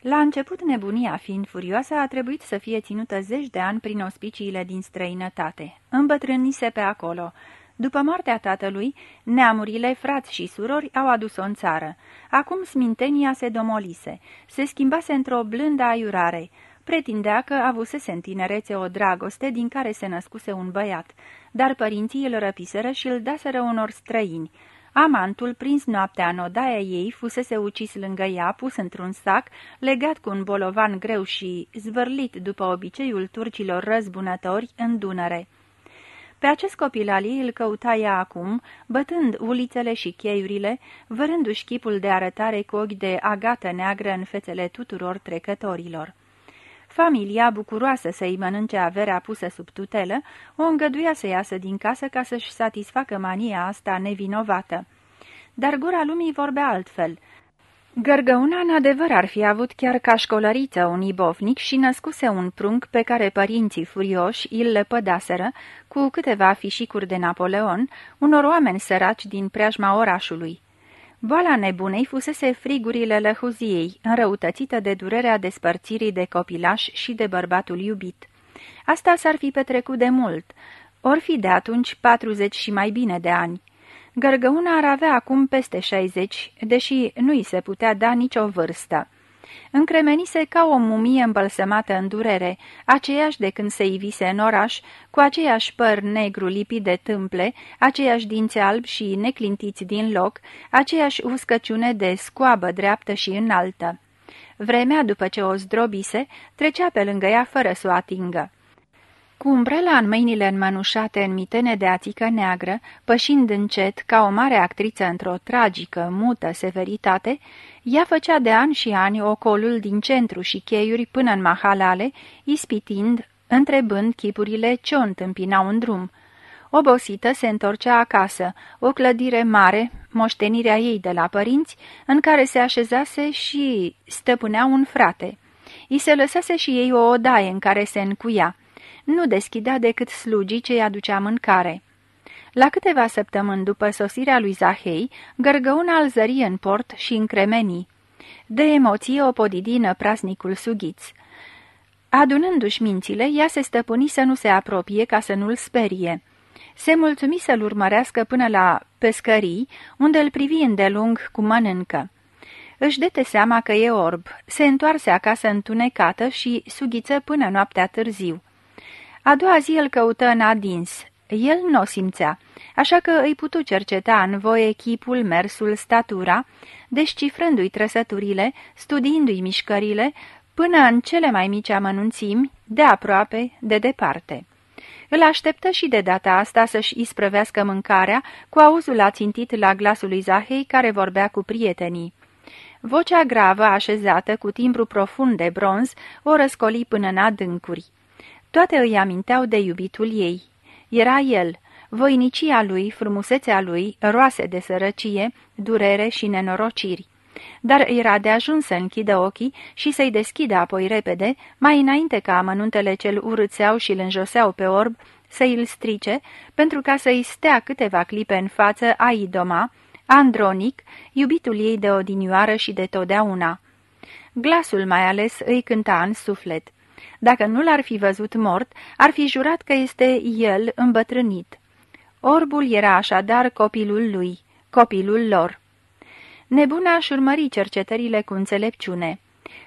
La început, nebunia fiind furioasă, a trebuit să fie ținută zeci de ani prin ospiciile din străinătate. Îmbătrânise pe acolo. După moartea tatălui, neamurile, frați și surori au adus-o în țară. Acum smintenia se domolise, se schimbase într-o blândă aiurare. Pretindea că avusese în tinerețe o dragoste din care se născuse un băiat, dar părinții îl răpiseră și îl daseră unor străini. Amantul, prins noaptea în odaia ei, fusese ucis lângă ea, pus într-un sac, legat cu un bolovan greu și zvârlit după obiceiul turcilor răzbunători în Dunăre. Pe acest copil al ei îl căuta ea acum, bătând ulițele și cheiurile, vărându-și chipul de arătare cu ochi de agată neagră în fețele tuturor trecătorilor. Familia, bucuroasă să-i mănânce averea pusă sub tutelă, o îngăduia să iasă din casă ca să-și satisfacă mania asta nevinovată. Dar gura lumii vorbea altfel. Gărgăuna, în adevăr, ar fi avut chiar ca școlăriță un ibovnic și născuse un prunc pe care părinții furioși îl lepădaseră cu câteva fișicuri de Napoleon, unor oameni săraci din preajma orașului. Boala nebunei fusese frigurile lăhuziei, înrăutățită de durerea despărțirii de copilaș și de bărbatul iubit. Asta s-ar fi petrecut de mult, or fi de atunci patruzeci și mai bine de ani. Gărgăuna ar avea acum peste șaizeci, deși nu i se putea da nicio vârstă. Încremenise ca o mumie îmbălsămată în durere, aceeași de când se ivise în oraș, cu aceeași păr negru lipit de tâmple, aceeași dinți albi și neclintiți din loc, aceeași uscăciune de scoabă dreaptă și înaltă. Vremea, după ce o zdrobise, trecea pe lângă ea fără să o atingă. Cu umbrela în mâinile înmănușate în mitene de ațică neagră, pășind încet ca o mare actriță într-o tragică, mută severitate, ea făcea de ani și ani ocolul din centru și cheiuri până în mahalale, ispitind, întrebând chipurile ce o întâmpinau în drum. Obosită se întorcea acasă, o clădire mare, moștenirea ei de la părinți, în care se așezase și stăpânea un frate. I se lăsase și ei o odaie în care se încuia nu deschidea decât slugii ce-i aducea mâncare. La câteva săptămâni după sosirea lui Zahei, gărgăuna îl zări în port și încremeni. De emoție o podidină prasnicul sughiț. Adunându-și mințile, ea se stăpâni să nu se apropie ca să nu-l sperie. Se mulțumi să-l urmărească până la pescării, unde îl privi îndelung cu mănâncă. Își dete seama că e orb, se întoarse acasă întunecată și sughiță până noaptea târziu. A doua zi îl căută în adins. El nu o simțea, așa că îi putu cerceta în voie chipul, mersul, statura, descifrându-i trăsăturile, studiindu-i mișcările, până în cele mai mici amănunțimi, de aproape, de departe. Îl așteptă și de data asta să-și isprăvească mâncarea, cu auzul ațintit la glasul lui Zahei, care vorbea cu prietenii. Vocea gravă, așezată, cu timbru profund de bronz, o răscoli până în adâncuri. Toate îi aminteau de iubitul ei. Era el, voinicia lui, frumusețea lui, roase de sărăcie, durere și nenorociri. Dar era de ajuns să închidă ochii și să-i deschidă apoi repede, mai înainte ca amănuntele cel urâțeau și îl înjoseau pe orb, să îl strice, pentru ca să-i stea câteva clipe în față Aidoma, Andronic, iubitul ei de odinioară și de totdeauna. Glasul mai ales îi cânta în suflet. Dacă nu l-ar fi văzut mort, ar fi jurat că este el îmbătrânit. Orbul era așadar copilul lui, copilul lor. Nebuna își urmări cercetările cu înțelepciune.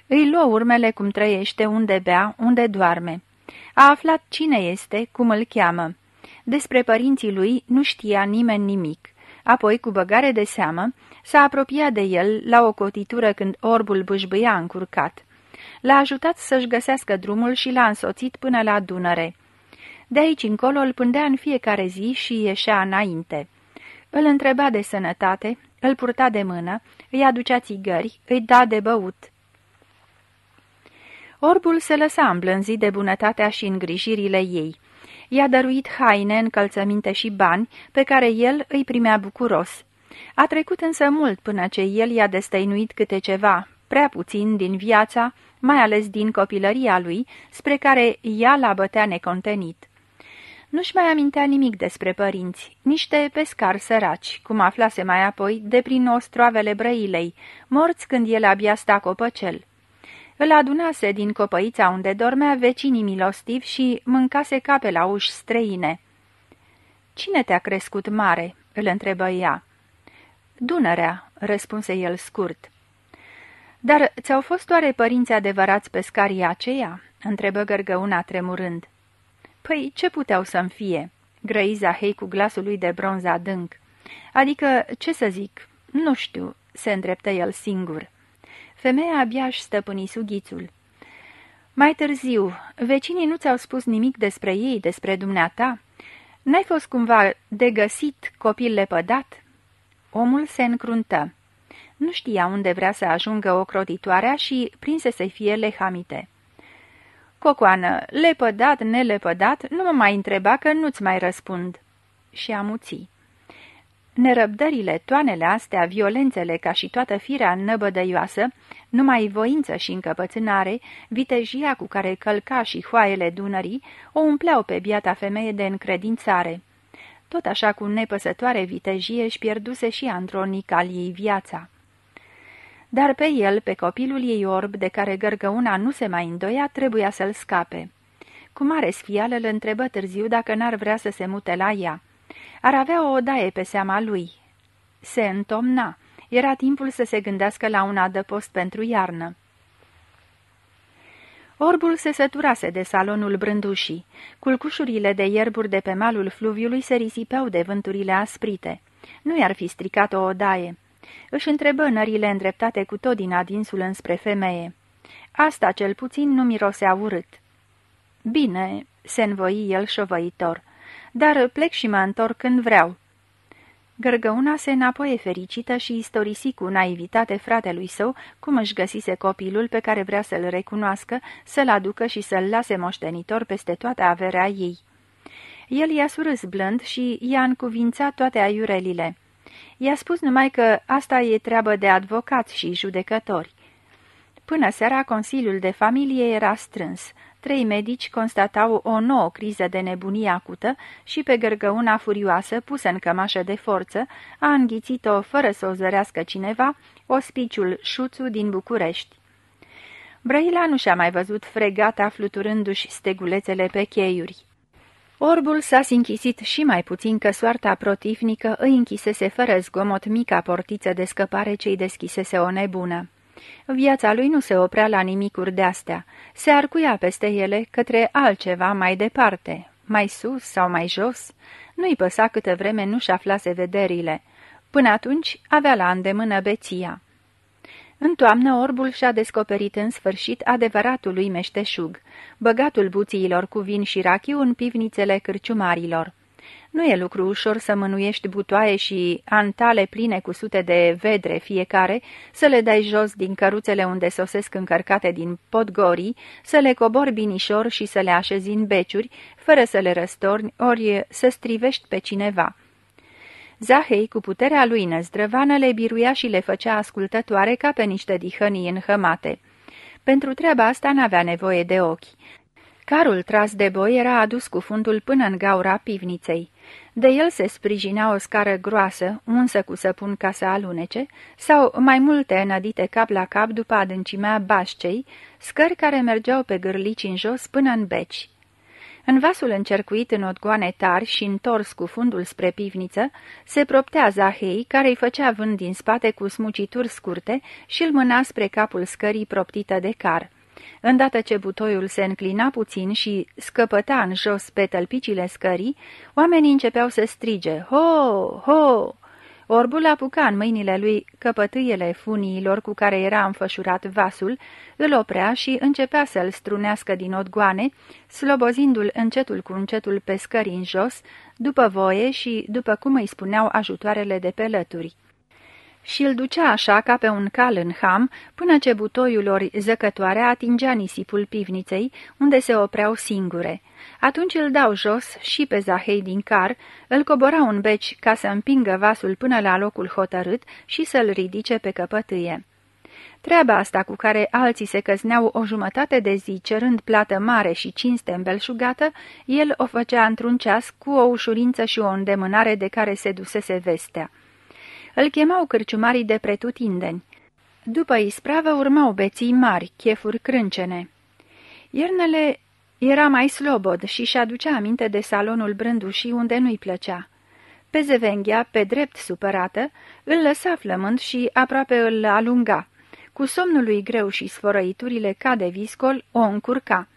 Îi luă urmele cum trăiește, unde bea, unde doarme. A aflat cine este, cum îl cheamă. Despre părinții lui nu știa nimeni nimic. Apoi, cu băgare de seamă, s-a apropiat de el la o cotitură când orbul bâșbâia încurcat l-a ajutat să-și găsească drumul și l-a însoțit până la Dunăre. De aici încolo îl pândea în fiecare zi și ieșea înainte. Îl întreba de sănătate, îl purta de mână, îi aducea țigări, îi da de băut. Orbul se lăsa îmblânzit de bunătatea și îngrijirile ei. I-a dăruit haine, încălțăminte și bani, pe care el îi primea bucuros. A trecut însă mult până ce el i-a destăinuit câte ceva, prea puțin din viața, mai ales din copilăria lui, spre care ea l-a bătea necontenit. Nu-și mai amintea nimic despre părinți, niște pescari săraci, cum aflase mai apoi de prin ostroavele brăilei, morți când el abia sta copăcel. Îl adunase din copăița unde dormea vecinii milostivi și mâncase cape la uși străine. Cine te-a crescut mare?" îl întrebă ea. Dunărea," răspunse el scurt. Dar ți-au fost oare părinți adevărați pescarii aceia?" întrebă gărgăuna tremurând. Păi, ce puteau să-mi fie?" grăi Zahei cu glasul lui de bronz adânc. Adică, ce să zic, nu știu," se îndreptă el singur. Femeia abia își stăpâni sughițul. Mai târziu, vecinii nu ți-au spus nimic despre ei, despre dumneata? N-ai fost cumva de găsit copil lepădat?" Omul se încruntă. Nu știa unde vrea să ajungă ocrotitoarea și prinse să fie lehamite. Cocoană, lepădat, nelepădat, nu mă mai întreba că nu-ți mai răspund." Și amuții. Nerăbdările, toanele astea, violențele ca și toată firea năbădăioasă, numai voință și încăpățânare, vitejia cu care călca și hoaiele Dunării, o umpleau pe biata femeie de încredințare. Tot așa cu nepăsătoare vitejie își pierduse și Andronic al ei viața. Dar pe el, pe copilul ei orb, de care gărgăuna nu se mai îndoia, trebuia să-l scape. Cu mare sfială îl întrebă târziu dacă n-ar vrea să se mute la ea. Ar avea o odaie pe seama lui. Se întomna. Era timpul să se gândească la un adăpost pentru iarnă. Orbul se săturase de salonul brândușii. Culcușurile de ierburi de pe malul fluviului se risipeau de vânturile asprite. Nu i-ar fi stricat o odaie. Își întrebă nările îndreptate cu tot din adinsul înspre femeie. Asta cel puțin nu mirosea urât. Bine, se învoi el șovăitor, dar plec și mă întorc când vreau. Gărgăuna se înapoie fericită și istorisi cu naivitate fratelui său cum își găsise copilul pe care vrea să-l recunoască, să-l aducă și să-l lase moștenitor peste toată averea ei. El i-a surâs blând și i-a încuvințat toate aiurelile. I-a spus numai că asta e treabă de avocați și judecători. Până seara, Consiliul de Familie era strâns. Trei medici constatau o nouă criză de nebunie acută și pe gărgăuna furioasă, pusă în cămașă de forță, a înghițit-o, fără să o zărească cineva, ospiciul Șuțu din București. Brăila nu și-a mai văzut fregata fluturându-și stegulețele pe cheiuri. Orbul s-a sinchisit și mai puțin că soarta protivnică îi închisese fără zgomot mica portiță de scăpare ce-i deschisese o nebună. Viața lui nu se oprea la nimicuri de-astea, se arcuia peste ele către altceva mai departe, mai sus sau mai jos, nu-i păsa câtă vreme nu-și aflase vederile. Până atunci avea la îndemână beția. În toamnă, orbul și-a descoperit în sfârșit adevăratul lui meșteșug, băgatul buțiilor cu vin și rachiu în pivnițele cârciumarilor. Nu e lucru ușor să mânuiești butoaie și antale pline cu sute de vedre fiecare, să le dai jos din căruțele unde sosesc încărcate din podgorii, să le cobori binișor și să le așezi în beciuri, fără să le răstorni, ori să strivești pe cineva. Zahei, cu puterea lui năzdrăvană, le biruia și le făcea ascultătoare ca pe niște dihănii înhămate. Pentru treaba asta n-avea nevoie de ochi. Carul tras de boi era adus cu fundul până în gaura pivniței. De el se sprijinea o scară groasă, unsă cu săpun ca să alunece, sau mai multe înădite cap la cap după adâncimea bașcei, scări care mergeau pe gârlici în jos până în beci. În vasul încercuit în odgoane tari și întors cu fundul spre pivniță, se proptea Zahei, care îi făcea vânt din spate cu smucituri scurte și îl mâna spre capul scării proptită de car. Îndată ce butoiul se înclina puțin și scăpăta în jos pe tălpicile scării, oamenii începeau să strige, Ho! Ho! Orbul apuca în mâinile lui căpătâiele funiilor cu care era înfășurat vasul, îl oprea și începea să-l strunească din odgoane, slobozindu-l încetul cu încetul pe scări în jos, după voie și după cum îi spuneau ajutoarele de pe lături și îl ducea așa ca pe un cal în ham, până ce butoiul ori zăcătoare atingea nisipul pivniței, unde se opreau singure. Atunci îl dau jos și pe Zahei din car, îl cobora un beci ca să împingă vasul până la locul hotărât și să-l ridice pe căpătâie. Treaba asta cu care alții se căzneau o jumătate de zi cerând plată mare și cinste îmbelșugată, el o făcea într-un ceas cu o ușurință și o îndemânare de care se dusese vestea. Îl chemau cârciumarii de pretutindeni. După ispravă urmau beții mari, chefuri crâncene. Iernele era mai slobod și și aducea aminte de salonul brândușii unde nu-i plăcea. Pe Zevenghea, pe drept supărată, îl lăsa flămând și aproape îl alunga. Cu somnul lui greu și sfărăiturile ca de viscol, o încurca.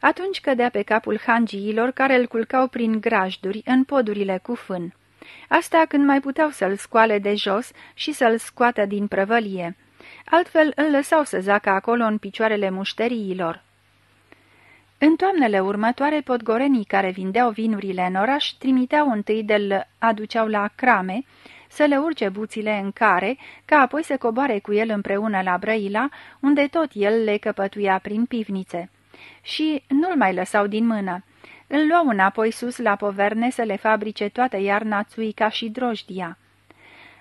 Atunci cădea pe capul hangiilor care îl culcau prin grajduri în podurile cu fân. Asta când mai puteau să-l scoale de jos și să-l scoată din prăvălie. Altfel îl lăsau să zacă acolo în picioarele mușteriilor. În toamnele următoare, podgorenii care vindeau vinurile în oraș trimiteau întâi de-l aduceau la crame, să le urce buțile în care, ca apoi să coboare cu el împreună la Brăila, unde tot el le căpătuia prin pivnițe. Și nu-l mai lăsau din mână. Îl luau înapoi sus la poverne să le fabrice toată iarna țuica și drojdia.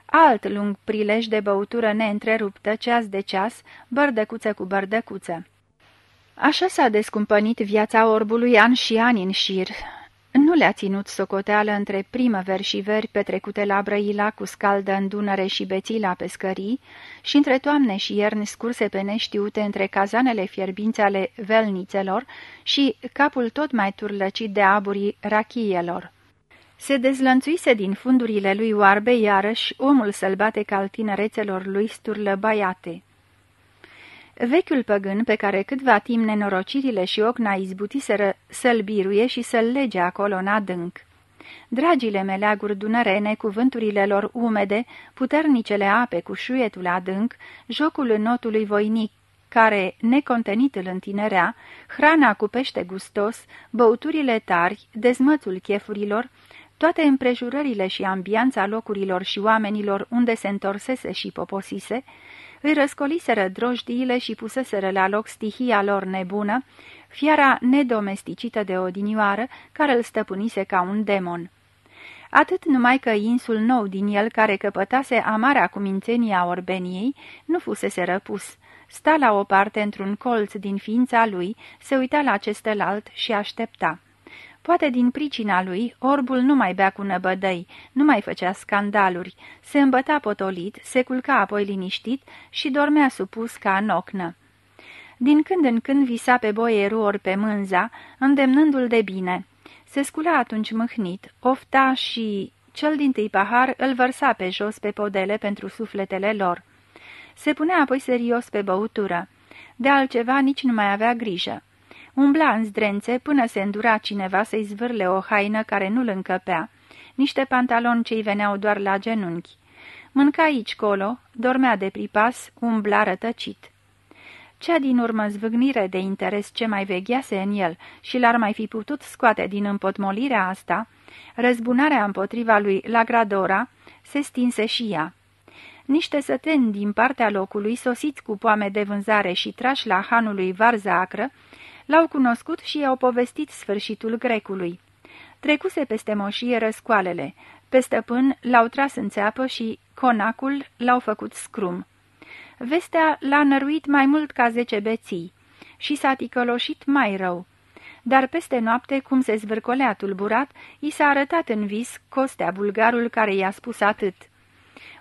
Alt lung prilej de băutură neîntreruptă, ceas de ceas, bărdăcuță cu bărdăcuță. Așa s-a descumpănit viața orbului an și ani în șir. Nu le-a ținut socoteală între primăveri și veri petrecute la Brăila cu scaldă în Dunăre și beții la pescării și între toamne și ierni scurse pe neștiute între cazanele fierbințe ale velnițelor și capul tot mai turlăcit de aburii rachielor. Se dezlănțuise din fundurile lui oarbe iarăși omul sălbate al tinerețelor lui sturlă baiate. Vechiul păgân, pe care câtva timp nenorocirile și ocna izbutiseră să-l biruie și să-l lege acolo în adânc. Dragile meleaguri dunărene, cuvânturile lor umede, puternicele ape cu șuietul adânc, jocul notului voinic, care, necontenit îl întinerea, hrana cu pește gustos, băuturile tari, dezmățul chefurilor, toate împrejurările și ambianța locurilor și oamenilor unde se întorsese și poposise, îi răscoliseră drojdiile și puseseră la loc stihia lor nebună, fiara nedomesticită de odinioară, care îl stăpânise ca un demon. Atât numai că insul nou din el, care căpătase amarea cumințenia orbeniei, nu fusese răpus. Sta la o parte într-un colț din ființa lui, se uita la acestelalt și aștepta. Poate din pricina lui, orbul nu mai bea cu năbădăi, nu mai făcea scandaluri, se îmbăta potolit, se culca apoi liniștit și dormea supus ca în ocnă. Din când în când visa pe boierul ori pe mânza, îndemnându-l de bine. Se scula atunci mâhnit, ofta și cel din tâi pahar îl vărsa pe jos pe podele pentru sufletele lor. Se punea apoi serios pe băutură. De altceva nici nu mai avea grijă. Umbla în zdrențe până se îndura cineva să-i zvârle o haină care nu-l încăpea, niște pantaloni ce-i veneau doar la genunchi. Mânca aici colo, dormea de pripas, umbla rătăcit. Cea din urmă zvâgnire de interes ce mai veghease în el și l-ar mai fi putut scoate din împotmolirea asta, răzbunarea împotriva lui la Gradora, se stinse și ea. Niște săteni din partea locului, sosiți cu poame de vânzare și trași la hanului varză acră, L-au cunoscut și i-au povestit sfârșitul grecului. Trecuse peste moșie răscoalele, pe stăpân l-au tras în țeapă și conacul l-au făcut scrum. Vestea l-a năruit mai mult ca zece beții și s-a ticăloșit mai rău. Dar peste noapte, cum se zvârcolea tulburat, i s-a arătat în vis Costea bulgarul care i-a spus atât.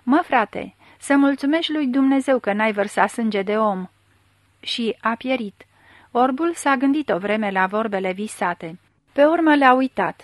Mă, frate, să mulțumești lui Dumnezeu că n-ai vărsat sânge de om." Și a pierit. Orbul s-a gândit o vreme la vorbele visate. Pe urmă le-a uitat.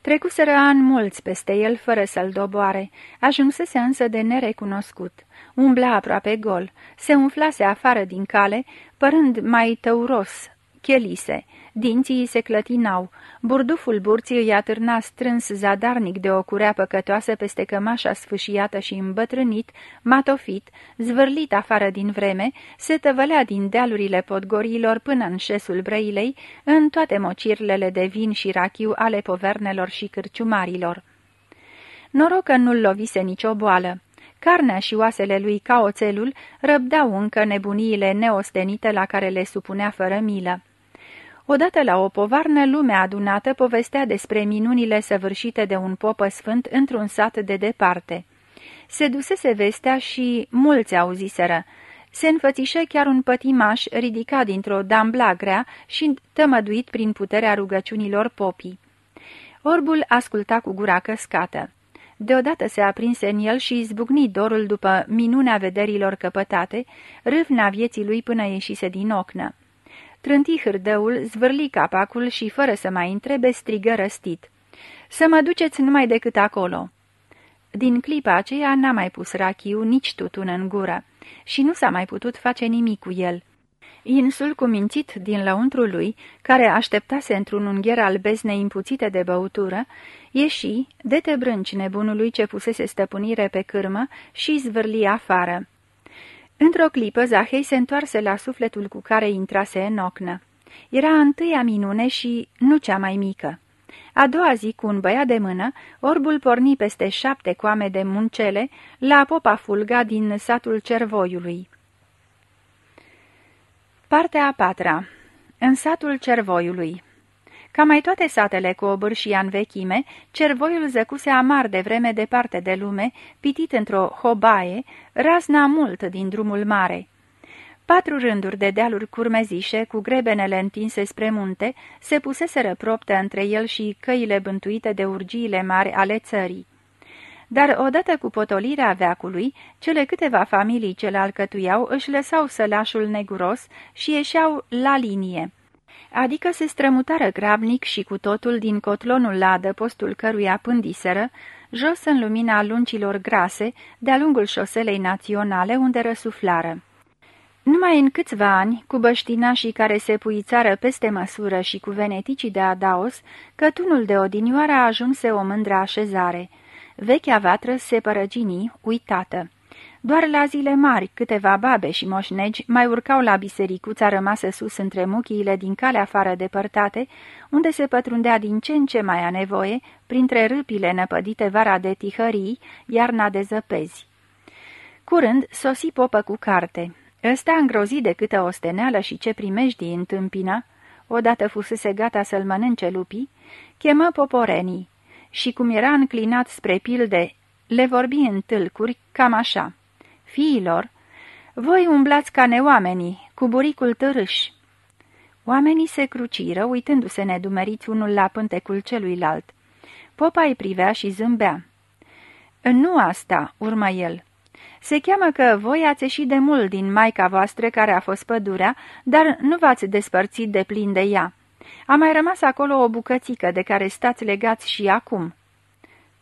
Trecuseră ani mulți peste el fără să-l doboare, ajunsese însă de nerecunoscut. Umbla aproape gol, se umflase afară din cale, părând mai tăuros, chelise, dinții se clătinau, burduful burții îi atârna strâns zadarnic de o curea păcătoasă peste cămașa sfâșiată și îmbătrânit, matofit, zvârlit afară din vreme, se tăvălea din dealurile podgorilor până în șesul brăilei, în toate mocirlele de vin și rachiu ale povernelor și cârciumarilor. Noroc că nu-l lovise nicio boală. Carnea și oasele lui ca oțelul răbdau încă nebuniile neostenite la care le supunea fără milă. Odată la o povarnă, lumea adunată povestea despre minunile săvârșite de un popă sfânt într-un sat de departe. Se dusese vestea și mulți auziseră. Se înfățișă chiar un pătimaș ridicat dintr-o dambla grea și tămăduit prin puterea rugăciunilor popii. Orbul asculta cu gura căscată. Deodată se aprinse în el și izbucni dorul după minunea vederilor căpătate, râvna vieții lui până ieșise din ocnă. Trânti hârdăul, zvârli capacul și, fără să mai întrebe, strigă răstit. Să mă duceți numai decât acolo!" Din clipa aceea n-a mai pus rachiu nici tutun în gură și nu s-a mai putut face nimic cu el. Insul cumințit din lăuntru lui, care așteptase într-un ungher al beznei impuțite de băutură, ieși, dete brânci nebunului ce pusese stăpânire pe cârmă și zvârli afară. Într-o clipă, Zahei se întoarse la sufletul cu care intrase în ocnă. Era întâia minune și nu cea mai mică. A doua zi, cu un băiat de mână, orbul porni peste șapte coame de muncele la popa fulga din satul Cervoiului. Partea a patra În satul Cervoiului Ca mai toate satele cu obârșia în vechime, Cervoiul zăcuse amar de vreme departe de lume, pitit într-o hobaie, razna mult din drumul mare. Patru rânduri de dealuri curmezișe, cu grebenele întinse spre munte, se puseseră propte între el și căile bântuite de urgiile mari ale țării. Dar odată cu potolirea veacului, cele câteva familii ce le alcătuiau își lăsau sălașul neguros și ieșeau la linie. Adică se strămutară grabnic și cu totul din cotlonul la adăpostul căruia pândiseră, jos în lumina luncilor grase, de-a lungul șoselei naționale unde răsuflară. Numai în câțiva ani, cu băștinașii care se puițară peste măsură și cu veneticii de adaos, cătunul de odinioară ajunse o mândră așezare. Vechea vatră se părăginii, uitată. Doar la zile mari, câteva babe și moșnegi mai urcau la bisericuța rămasă sus între muchiile din calea afară depărtate, unde se pătrundea din ce în ce mai a nevoie, printre râpile năpădite vara de tihării, iarna de zăpezi. Curând sosi popă cu carte. Ăsta îngrozit de câtă osteneală și ce primejdii întâmpina, odată fusese gata să-l mănânce lupii, chemă poporenii și, cum era înclinat spre pilde, le vorbi în tâlcuri cam așa. Fiilor, voi umblați ca neoamenii, cu buricul târâș. Oamenii se cruciră, uitându-se nedumeriți unul la pântecul celuilalt. Popa îi privea și zâmbea. Nu asta, urmă el, se cheamă că voi ați ieșit de mult din maica voastră care a fost pădurea, dar nu v-ați despărțit de plin de ea. A mai rămas acolo o bucățică de care stați legați și acum."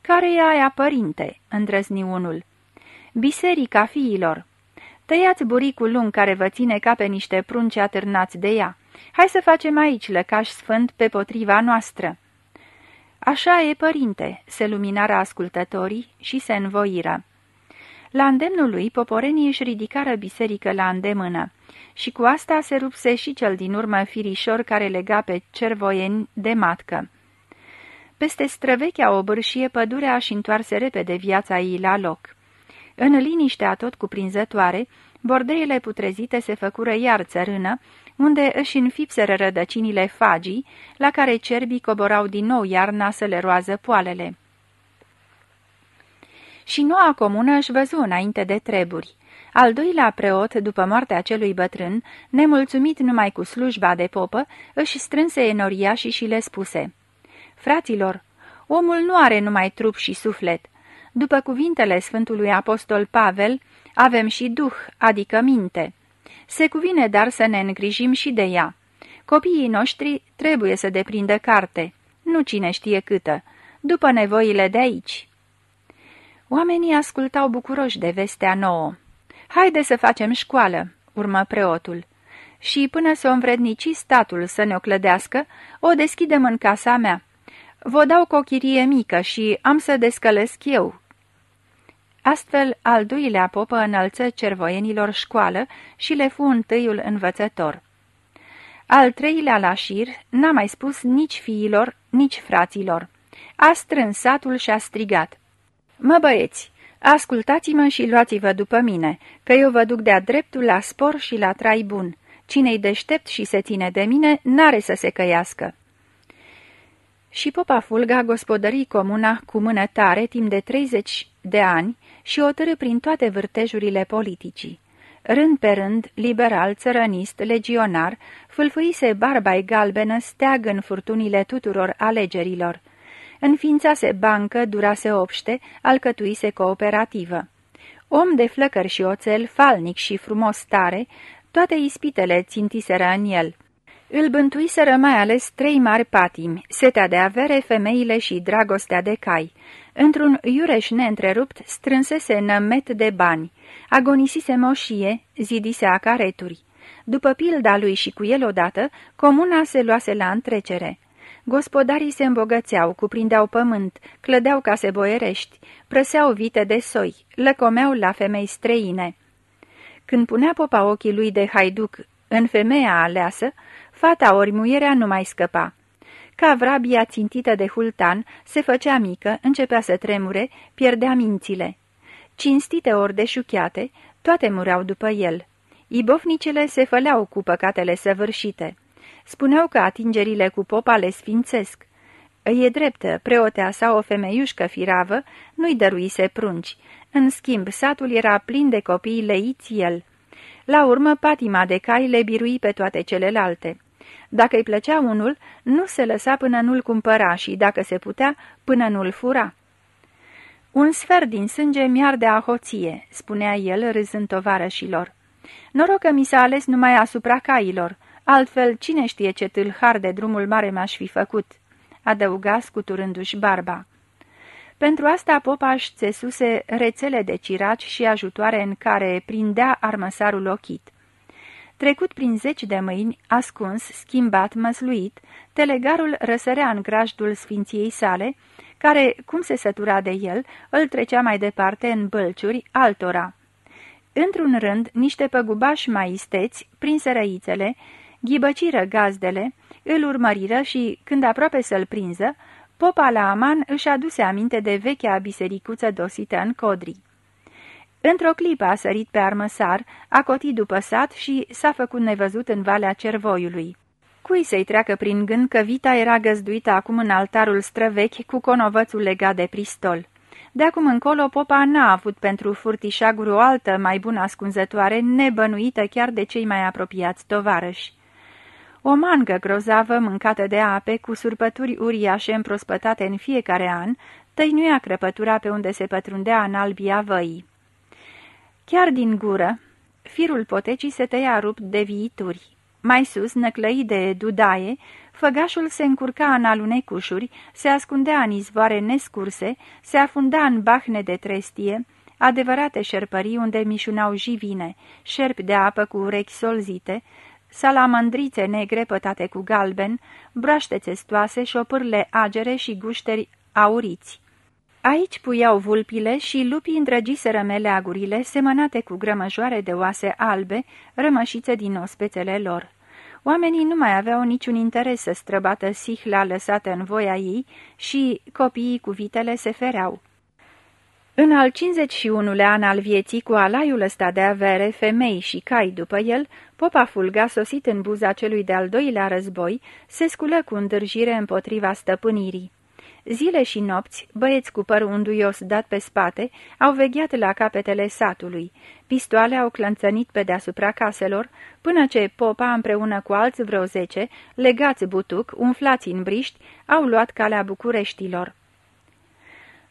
Care e aia, părinte?" îndrăzni unul. Biserica fiilor." Tăiați buricul lung care vă ține ca pe niște prunci atârnați de ea. Hai să facem aici lăcaș sfânt pe potriva noastră." Așa e, părinte," se luminară ascultătorii și se învoiră. La îndemnul lui, poporenii își ridicară biserică la îndemână și cu asta se rupse și cel din urmă firișor care lega pe cervoieni de matcă. Peste străvechea obârșie, pădurea și întoarse repede viața ei la loc. În liniștea tot cuprinzătoare, bordeile putrezite se făcură iar țărână, unde își înfipseră rădăcinile fagii, la care cerbii coborau din nou iarna să le roază poalele și noua comună își văzu înainte de treburi. Al doilea preot, după moartea celui bătrân, nemulțumit numai cu slujba de popă, își strânse enoria și și le spuse Fraților, omul nu are numai trup și suflet. După cuvintele Sfântului Apostol Pavel, avem și duh, adică minte. Se cuvine dar să ne îngrijim și de ea. Copiii noștri trebuie să deprindă carte, nu cine știe câtă, după nevoile de aici. Oamenii ascultau bucuroși de vestea nouă. Haide să facem școală," urmă preotul. Și până să o învrednici statul să ne-o clădească, o deschidem în casa mea. Vă dau cu o chirie mică și am să descălesc eu." Astfel, al doilea popă înălță cervoienilor școală și le fu întâiul învățător. Al treilea la șir n-a mai spus nici fiilor, nici fraților. A strâns satul și a strigat. Mă băieți, ascultați-mă și luați-vă după mine, că eu vă duc de-a dreptul la spor și la trai bun. Cine-i deștept și se ține de mine, n-are să se căiască." Și popa Fulga gospodării comuna cu mână tare timp de 30 de ani și o târâ prin toate vârtejurile politicii. Rând pe rând, liberal, țărănist, legionar, fâlfâise barba galbenă steag în furtunile tuturor alegerilor Înființase bancă, durase obște, alcătuise cooperativă. Om de flăcări și oțel, falnic și frumos tare, toate ispitele țintiseră în el. Îl bântuiseră mai ales trei mari patimi, setea de avere, femeile și dragostea de cai. Într-un iureș neîntrerupt strânsese nămet de bani, agonisise moșie, zidise acareturi. După pilda lui și cu el odată, comuna se luase la întrecere. Gospodarii se îmbogățeau, cuprindeau pământ, clădeau case boierești, prăseau vite de soi, lăcomeau la femei străine. Când punea popa ochii lui de haiduc în femeia aleasă, fata ori muierea nu mai scăpa. Ca vrabia țintită de hultan, se făcea mică, începea să tremure, pierdea mințile. Cinstite ori deșuchiate, toate mureau după el. Ibofnicele se făleau cu păcatele săvârșite. Spuneau că atingerile cu popa le sfințesc. E dreptă, preotea sau o femeiușcă firavă nu-i dăruise prunci. În schimb, satul era plin de copii leiți el. La urmă, patima de cai le birui pe toate celelalte. Dacă îi plăcea unul, nu se lăsa până nu-l cumpăra și, dacă se putea, până nu-l fura. Un sfert din sânge mi-ar de ahoție," spunea el râzând tovarășilor. Noroc că mi s-a ales numai asupra cailor, altfel cine știe ce tâlhar de drumul mare m-aș fi făcut," adăuga scuturându-și barba. Pentru asta popaș își țesuse rețele de ciraci și ajutoare în care prindea armăsarul ochit. Trecut prin zeci de mâini, ascuns, schimbat, măsluit, telegarul răsărea în grajdul sfinției sale, care, cum se sătura de el, îl trecea mai departe în bălciuri altora. Într-un rând, niște păgubași mai isteți, prinse răițele, ghibăciră gazdele, îl urmăriră și, când aproape să-l prinză, popa la Aman își aduse aminte de vechea bisericuță dosită în codri. Într-o clipă a sărit pe armăsar, a cotit după sat și s-a făcut nevăzut în Valea Cervoiului. Cui să-i treacă prin gând că Vita era găzduită acum în altarul străvechi cu conovățul legat de pristol. De acum încolo, popa n-a avut pentru furtișaguri o altă, mai bună ascunzătoare, nebănuită chiar de cei mai apropiați tovarăși. O mangă grozavă, mâncată de ape, cu surpături uriașe împrospătate în fiecare an, tăinuia crăpătura pe unde se pătrundea în albia văii. Chiar din gură, firul potecii se tăia rupt de viituri. Mai sus, năclăi de dudaie, făgașul se încurca în alunecușuri, se ascundea în izvoare nescurse, se afunda în bahne de trestie, adevărate șerpării unde mișunau jivine, șerpi de apă cu urechi solzite, salamandrițe negre pătate cu galben, broaște țestoase, șopârle agere și gușteri auriți. Aici puiau vulpile și lupii îndrăgiseră meleagurile, semănate cu grămăjoare de oase albe, rămășițe din ospețele lor. Oamenii nu mai aveau niciun interes să străbată sihla lăsată în voia ei și copiii cu vitele se fereau. În al 51-lea an al vieții, cu alaiul ăsta de avere, femei și cai după el, popa Fulga, sosit în buza celui de-al doilea război, se sculă cu îndârjire împotriva stăpânirii. Zile și nopți, băieți cu păr unduios dat pe spate, au vegheat la capetele satului. Pistoale au clănțănit pe deasupra caselor, până ce popa, împreună cu alți vreo zece, legați butuc, umflați în briști, au luat calea Bucureștilor.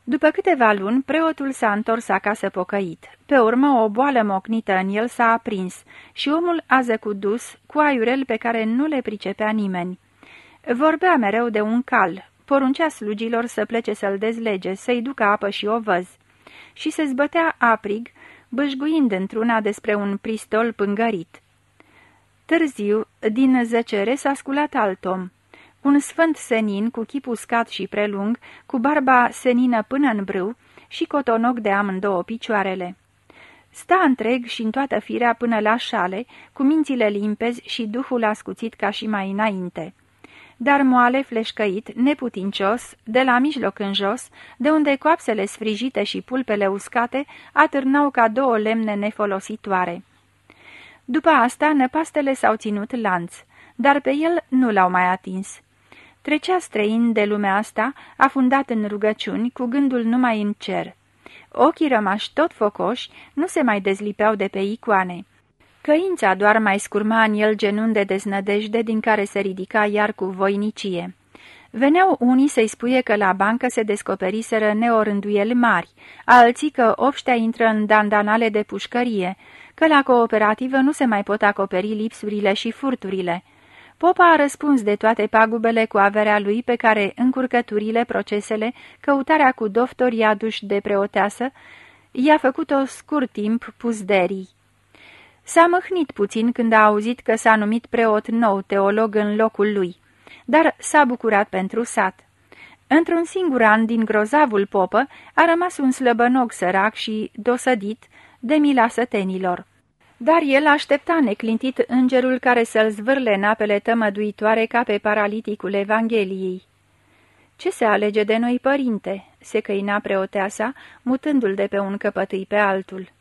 După câteva luni, preotul s-a întors acasă pocăit. Pe urmă, o boală mocnită în el s-a aprins și omul a zăcut dus cu aiurel pe care nu le pricepea nimeni. Vorbea mereu de un cal, poruncea slugilor să plece să-l dezlege, să-i ducă apă și ovăz. Și se zbătea aprig, bășguind într-una despre un pristol pângărit. Târziu, din zăcere s-a sculat alt om. Un sfânt senin cu chip uscat și prelung, cu barba senină până în brâu și cotonoc de amândouă picioarele. Sta întreg și în toată firea până la șale, cu mințile limpezi și duhul ascuțit ca și mai înainte dar moale fleșcăit, neputincios, de la mijloc în jos, de unde coapsele sfrijite și pulpele uscate atârnau ca două lemne nefolositoare. După asta, năpastele s-au ținut lanț, dar pe el nu l-au mai atins. Trecea străin de lumea asta, afundat în rugăciuni, cu gândul numai în cer. Ochii rămași tot focoși nu se mai dezlipeau de pe icoane. Căința doar mai scurma în el genun de deznădejde din care se ridica iar cu voinicie. Veneau unii să-i spuie că la bancă se descoperiseră neorânduieli mari, alții că obștea intră în dandanale de pușcărie, că la cooperativă nu se mai pot acoperi lipsurile și furturile. Popa a răspuns de toate pagubele cu averea lui pe care încurcăturile, procesele, căutarea cu doftori aduși de preoteasă, i-a făcut-o scurt timp pusderii. S-a mâhnit puțin când a auzit că s-a numit preot nou teolog în locul lui, dar s-a bucurat pentru sat. Într-un singur an din grozavul popă a rămas un slăbănog sărac și dosădit de mila sătenilor. Dar el aștepta neclintit îngerul care să-l zvârle în apele tămăduitoare ca pe paraliticul Evangheliei. Ce se alege de noi, părinte?" se căina preoteasa, mutându-l de pe un căpătâi pe altul.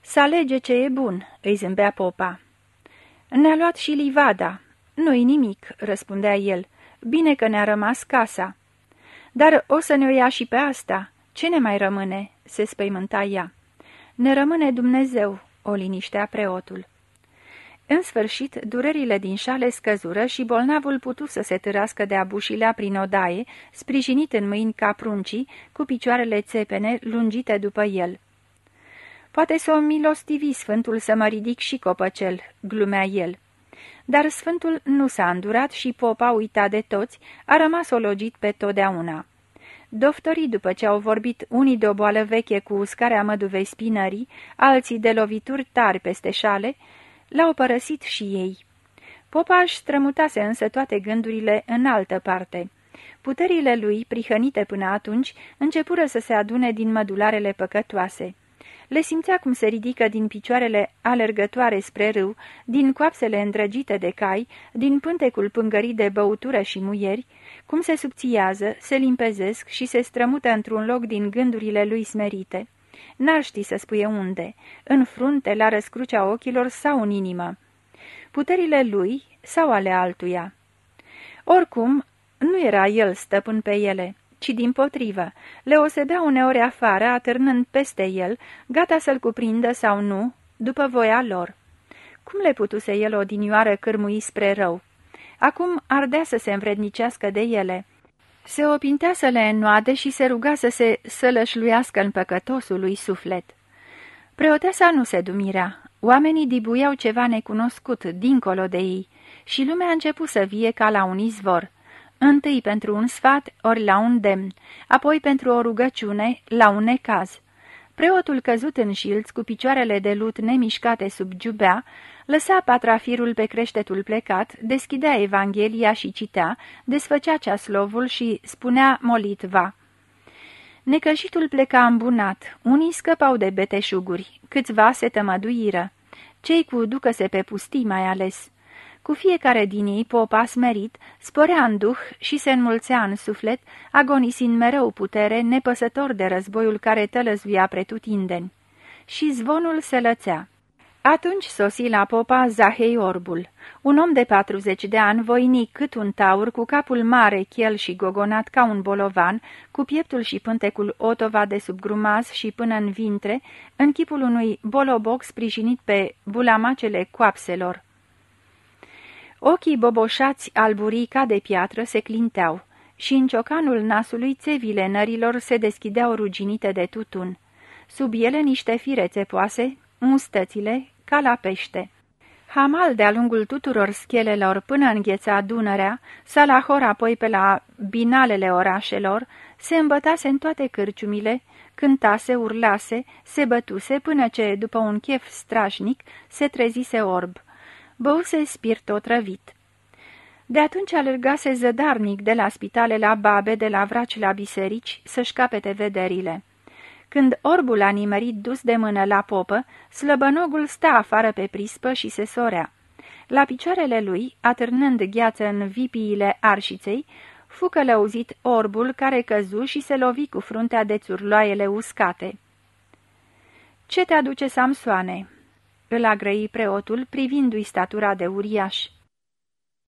Să alege ce e bun," îi zâmbea popa. Ne-a luat și livada." Nu-i nimic," răspundea el. Bine că ne-a rămas casa." Dar o să ne o ia și pe asta. Ce ne mai rămâne?" se spăimânta ea. Ne rămâne Dumnezeu," o liniștea preotul. În sfârșit, durerile din șale scăzură și bolnavul putu să se târască de abușilea prin odaie, sprijinit în mâini ca pruncii, cu picioarele țepene lungite după el. Poate să o milostivi Sfântul să mă ridic și copăcel," glumea el. Dar Sfântul nu s-a îndurat și popa, uitat de toți, a rămas ologit pe totdeauna. Doftorii, după ce au vorbit unii de o boală veche cu uscarea măduvei spinării, alții de lovituri tari peste șale, l-au părăsit și ei. Popa își strămutase însă toate gândurile în altă parte. Puterile lui, prihănite până atunci, începură să se adune din mădularele păcătoase. Le simțea cum se ridică din picioarele alergătoare spre râu, din coapsele îndrăgite de cai, din pântecul pângărit de băutură și muieri, cum se subțiază, se limpezesc și se strămută într-un loc din gândurile lui smerite. N-ar ști să spuie unde, în frunte, la răscrucea ochilor sau în inimă. Puterile lui sau ale altuia. Oricum, nu era el stăpân pe ele ci din potrivă. Le osebea uneori afară, atârnând peste el, gata să-l cuprindă sau nu, după voia lor. Cum le putuse el odinioară cârmui spre rău? Acum ardea să se învrednicească de ele. Se opintea să le înnoade și se ruga să se sălășluiască în păcătosul lui suflet. Preoteasa nu se dumirea. Oamenii dibuiau ceva necunoscut, dincolo de ei, și lumea a început să vie ca la un izvor întâi pentru un sfat ori la un demn, apoi pentru o rugăciune la un necaz. Preotul căzut în șilț, cu picioarele de lut nemișcate sub giubea, lăsa patrafirul pe creștetul plecat, deschidea Evanghelia și citea, desfăcea ceaslovul și spunea molitva. Necășitul pleca îmbunat, unii scăpau de beteșuguri, câțiva se tămăduiră, cei cu ducă-se pe pustii mai ales. Cu fiecare din ei, popa smerit, sporea în duh și se înmulțea în suflet, agonisind mereu putere, nepăsător de războiul care tălăzuia pretutindeni. Și zvonul se lățea. Atunci sosi la popa Zahei Orbul, un om de 40 de ani, voinic cât un taur, cu capul mare, chel și gogonat ca un bolovan, cu pieptul și pântecul otova de sub grumaz și până în vintre, în chipul unui boloboc sprijinit pe bulamacele coapselor. Ochii boboșați alburii ca de piatră se clinteau și în ciocanul nasului țevile nărilor se deschideau ruginite de tutun. Sub ele niște fire țepoase, mustățile, ca la pește. Hamal de-a lungul tuturor schelelor până îngheța Dunărea, Salahor apoi pe la binalele orașelor, se îmbătase în toate cârciumile, cântase, urlase, se bătuse până ce, după un chef strașnic, se trezise orb băuse spirit otrăvit. De atunci alergase zădarnic de la spitale la babe, de la vraci la biserici, să-și capete vederile. Când orbul a nimerit dus de mână la popă, slăbănogul sta afară pe prispă și se sorea. La picioarele lui, atârnând gheață în vipiile arșiței, fu călăuzit orbul care căzu și se lovi cu fruntea de țurloaiele uscate. Ce te aduce, Samsoane?" Îl agrăi preotul, privindu-i statura de uriaș.